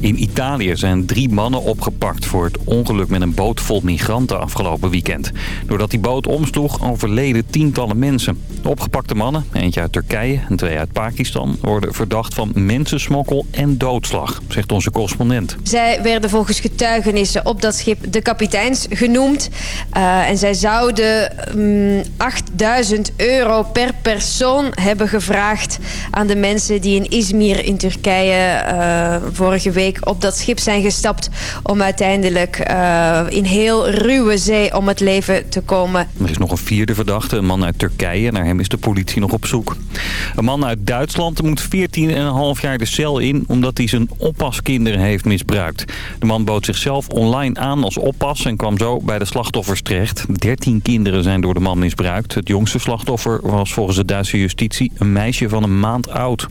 In Italië zijn drie mannen opgepakt voor het ongeluk met een boot vol migranten afgelopen weekend. Doordat die boot omsloeg overleden tientallen mensen. De opgepakte mannen, eentje uit Turkije en twee uit Pakistan, worden verdacht van mensensmokkel en doodslag, zegt onze correspondent. Zij werden volgens getuigenissen op dat schip de kapiteins genoemd. Uh, en zij zouden um, 8000 euro per persoon hebben gevraagd aan de mensen die in Izmir in Turkije uh, vorige week op dat schip zijn gestapt... om uiteindelijk uh, in heel ruwe zee om het leven te komen. Er is nog een vierde verdachte, een man uit Turkije. Naar hem is de politie nog op zoek. Een man uit Duitsland moet 14,5 jaar de cel in... omdat hij zijn oppaskinderen heeft misbruikt. De man bood zichzelf online aan als oppas... en kwam zo bij de slachtoffers terecht. 13 kinderen zijn door de man misbruikt. Het jongste slachtoffer was volgens de Duitse justitie... een meisje van een maand oud.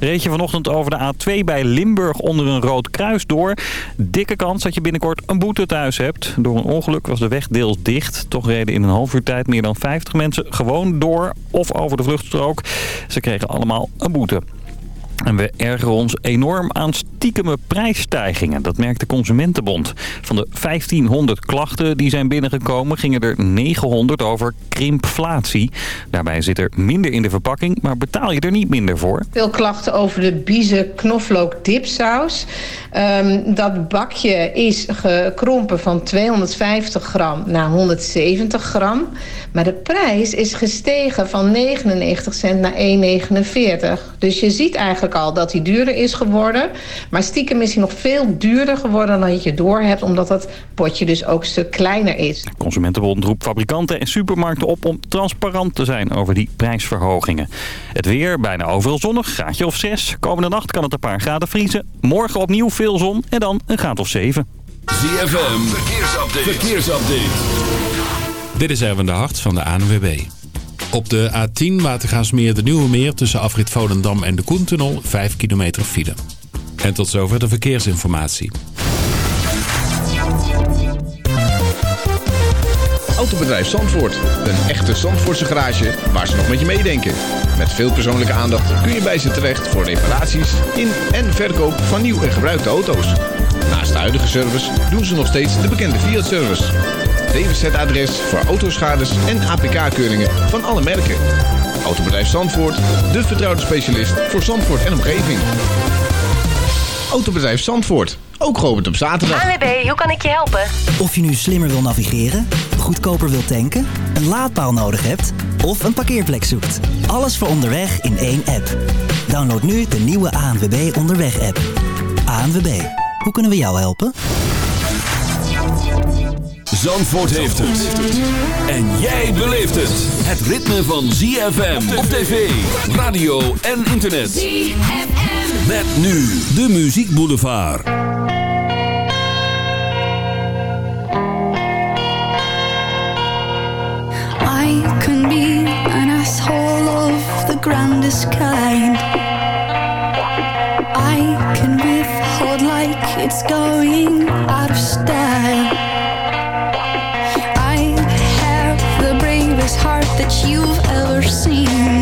Reed je vanochtend over de A2 bij Limburg onder een rood kruis door. Dikke kans dat je binnenkort een boete thuis hebt. Door een ongeluk was de weg deels dicht. Toch reden in een half uur tijd meer dan 50 mensen gewoon door of over de vluchtstrook. Ze kregen allemaal een boete. En we ergeren ons enorm aan stiekeme prijsstijgingen. Dat merkt de Consumentenbond. Van de 1500 klachten die zijn binnengekomen... gingen er 900 over krimpflatie. Daarbij zit er minder in de verpakking, maar betaal je er niet minder voor. Veel klachten over de biezen knoflook dipsaus. Um, dat bakje is gekrompen van 250 gram naar 170 gram. Maar de prijs is gestegen van 99 cent naar 1,49. Dus je ziet eigenlijk al dat hij duurder is geworden. Maar stiekem is hij nog veel duurder geworden dan je door hebt... omdat het potje dus ook een stuk kleiner is. Consumentenbond roept fabrikanten en supermarkten op om transparant te zijn over die prijsverhogingen. Het weer, bijna overal zonnig, graadje of 6. Komende nacht kan het een paar graden vriezen. Morgen opnieuw veel zon en dan een graad of 7. ZFM, verkeersupdate. verkeersupdate. Dit is Erwin de Hart van de ANWB. Op de A10 Watergaasmeer de Nieuwe Meer tussen afrit Volendam en de Koentunnel 5 kilometer file. En tot zover de verkeersinformatie. Autobedrijf Zandvoort. Een echte Zandvoortse garage waar ze nog met je meedenken. Met veel persoonlijke aandacht kun je bij ze terecht voor reparaties in en verkoop van nieuw en gebruikte auto's. Naast de huidige service doen ze nog steeds de bekende Fiat-service. DWZ-adres voor autoschades en APK-keuringen van alle merken. Autobedrijf Zandvoort, de vertrouwde specialist voor Zandvoort en omgeving. Autobedrijf Zandvoort, ook geopend op zaterdag. ANWB, hoe kan ik je helpen? Of je nu slimmer wil navigeren, goedkoper wil tanken, een laadpaal nodig hebt of een parkeerplek zoekt. Alles voor onderweg in één app. Download nu de nieuwe ANWB Onderweg-app. ANWB, hoe kunnen we jou helpen? Zandvoort heeft het. En jij beleeft het. Het ritme van ZFM op tv, radio en internet. ZFM. Met nu de Muziek Boulevard. I can be an asshole of the grandest kind. I can withhold like it's going out of style. That you've ever seen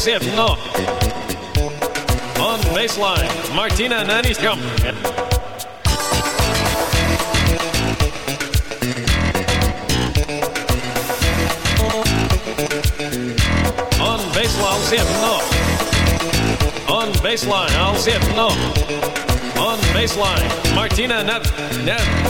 Sif, no. On baseline, Martina Nani's coming. On baseline, Sif, no. On baseline, Al Sif, no. On baseline, Martina Nani.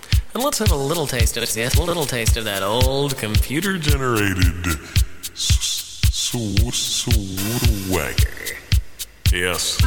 And let's have a little taste of it. Yes, a little taste of that old computer Generated swagger. Yes.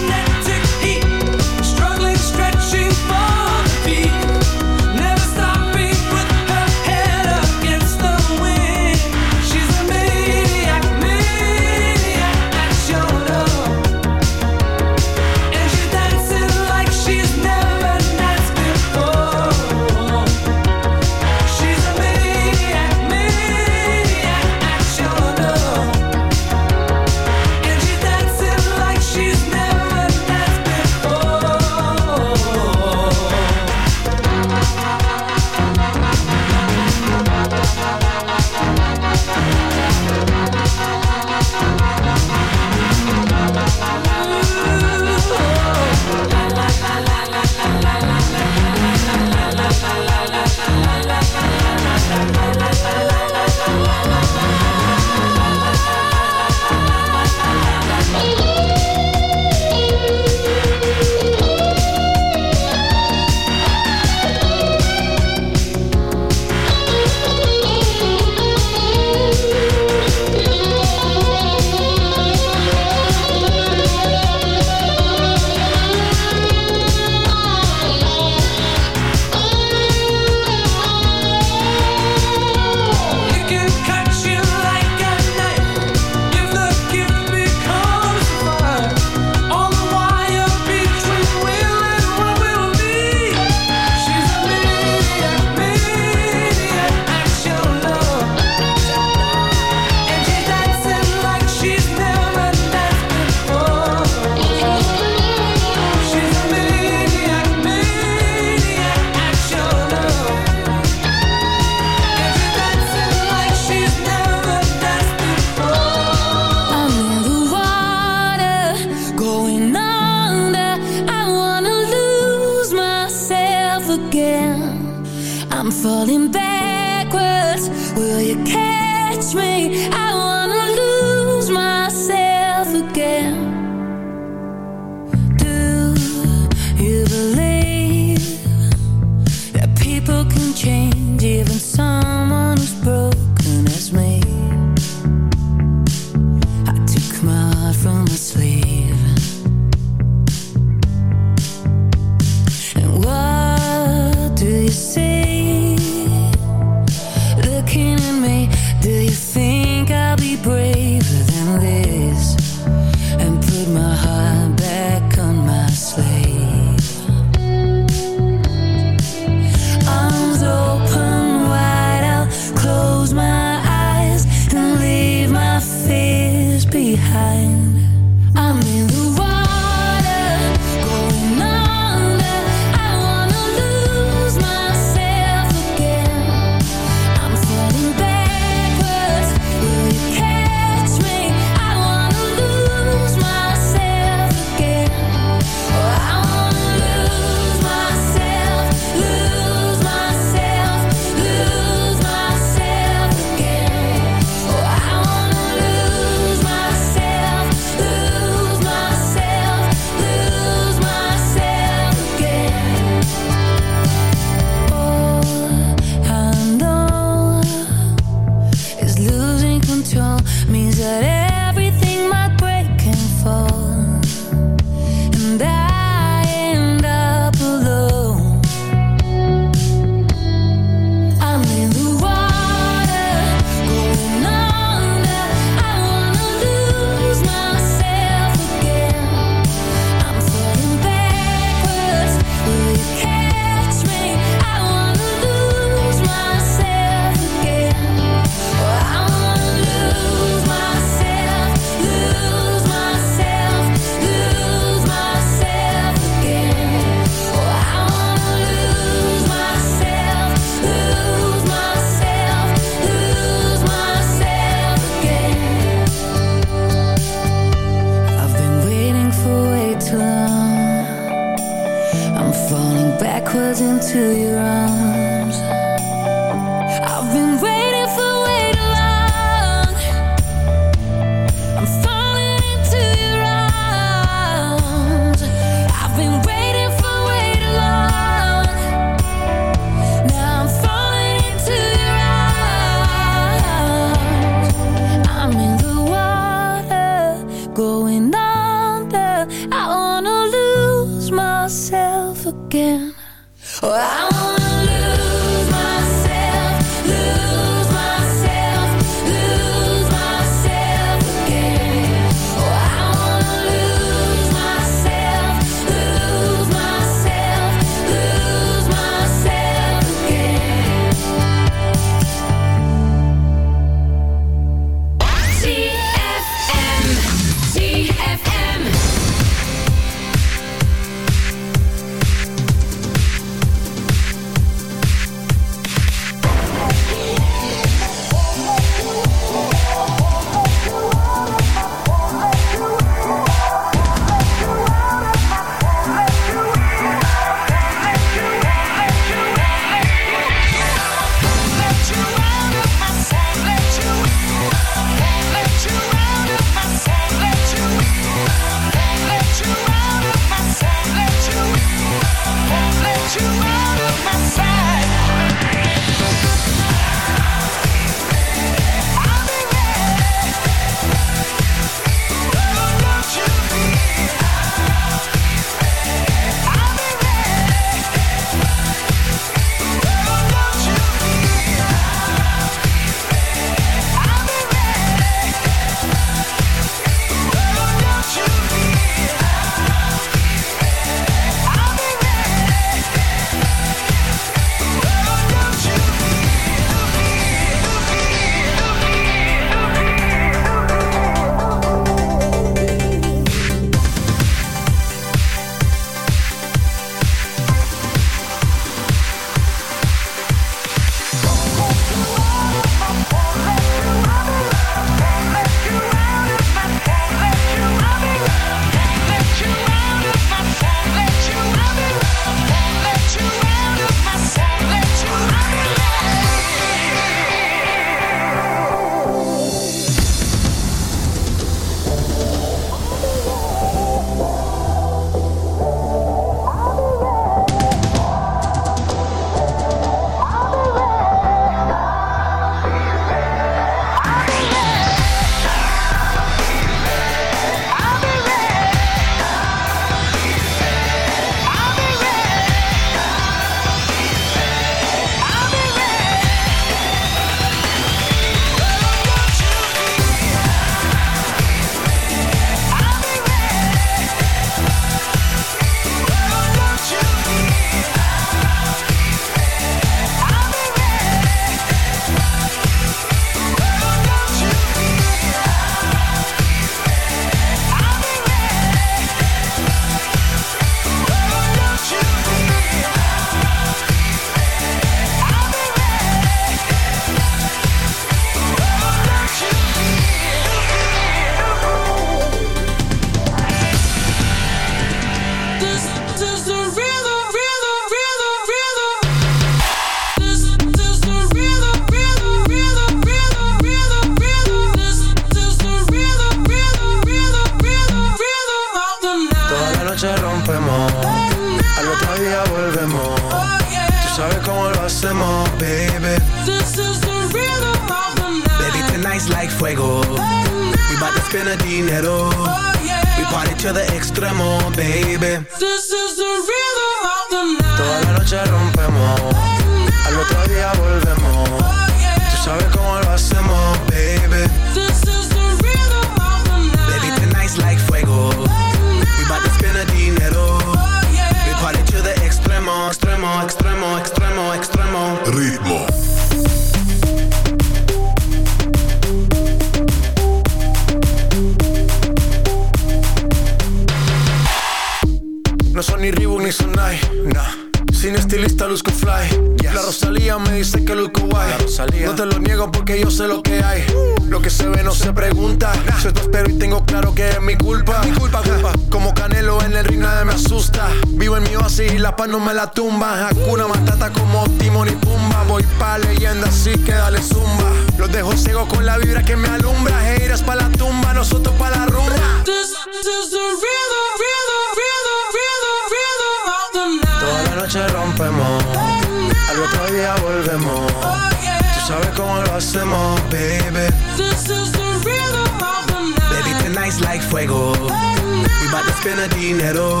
Baby. This is the rhythm of the night. Baby, tonight's like fuego. We bout to spend the dinero.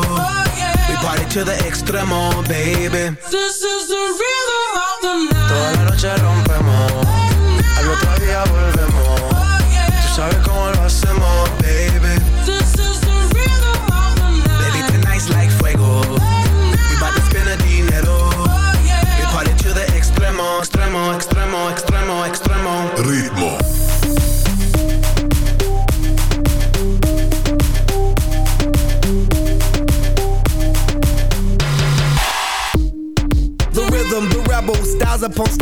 We party to the extremo, baby. This is the rhythm of the night. Toda la noche rompemos, al otro día volvemos.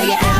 say it out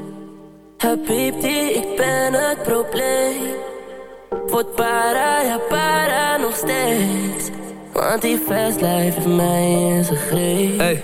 Habibti, ik ben het probleem. Word para, ja para nog steeds. Want die fast life heeft mij in zijn greep. Hey,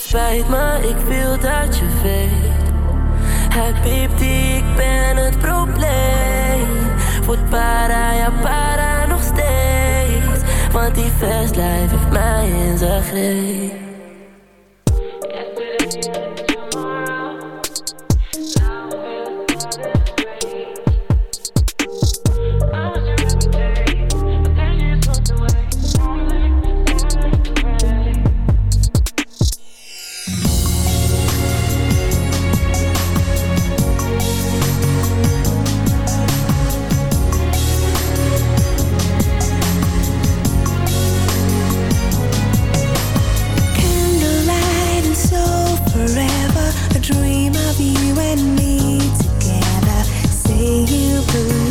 spijt me, ik wil dat je weet. Habibti, ik ben het probleem. Word para, ja para nog steeds. Want die fast life heeft mij in zijn greep. to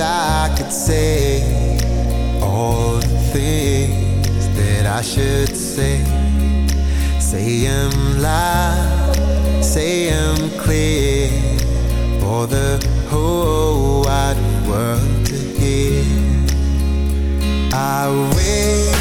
I could say all the things that I should say. Say them loud, say them clear for the whole wide world to hear. I wish.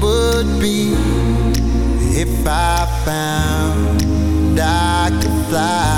would be if I found I could fly.